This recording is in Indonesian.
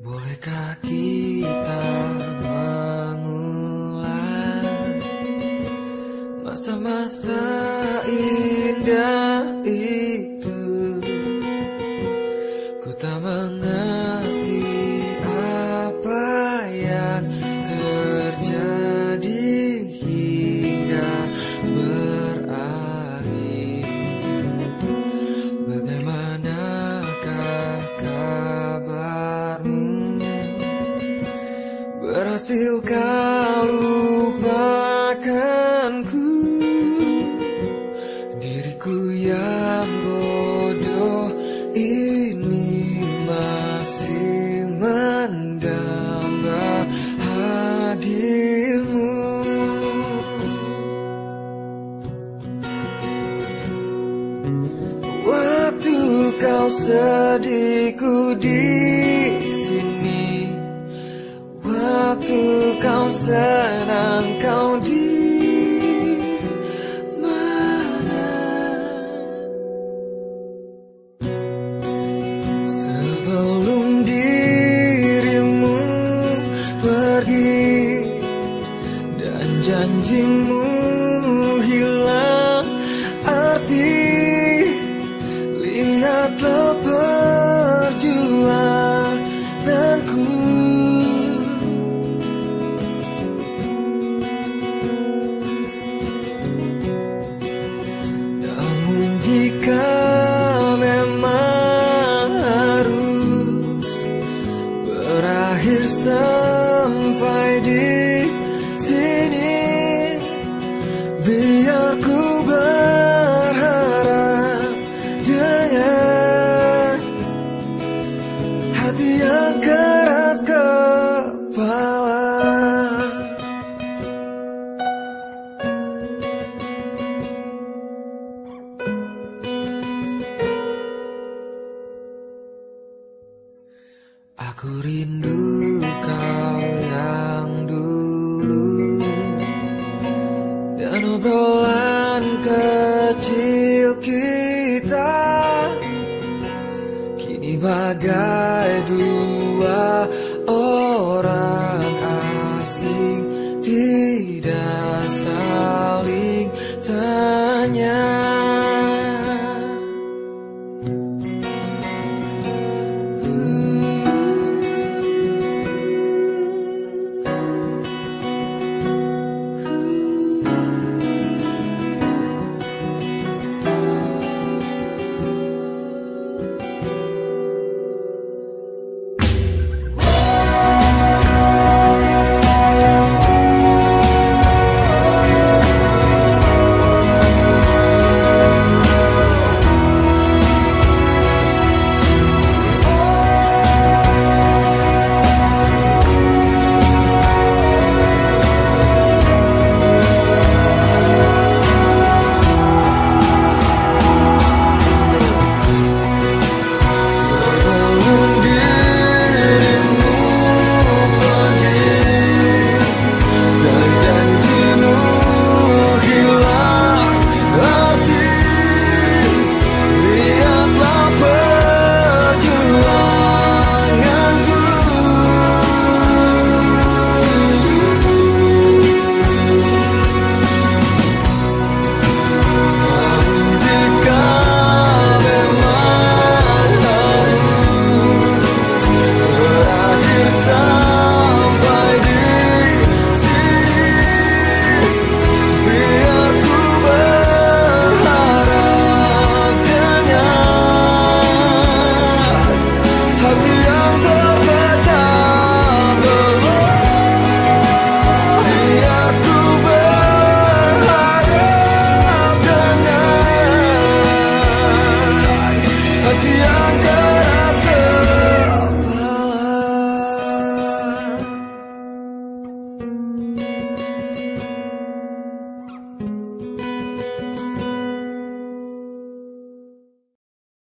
Bolehkah kita mengulang masa-masa indah? Waktu kau sedihku di sini. Waktu kau senang kau di mana? Sebelum dirimu pergi Dan janjimu hilang rindu kau yang dulu Dan obrolan kecil kita. Kini bagai dua orang asing Tidak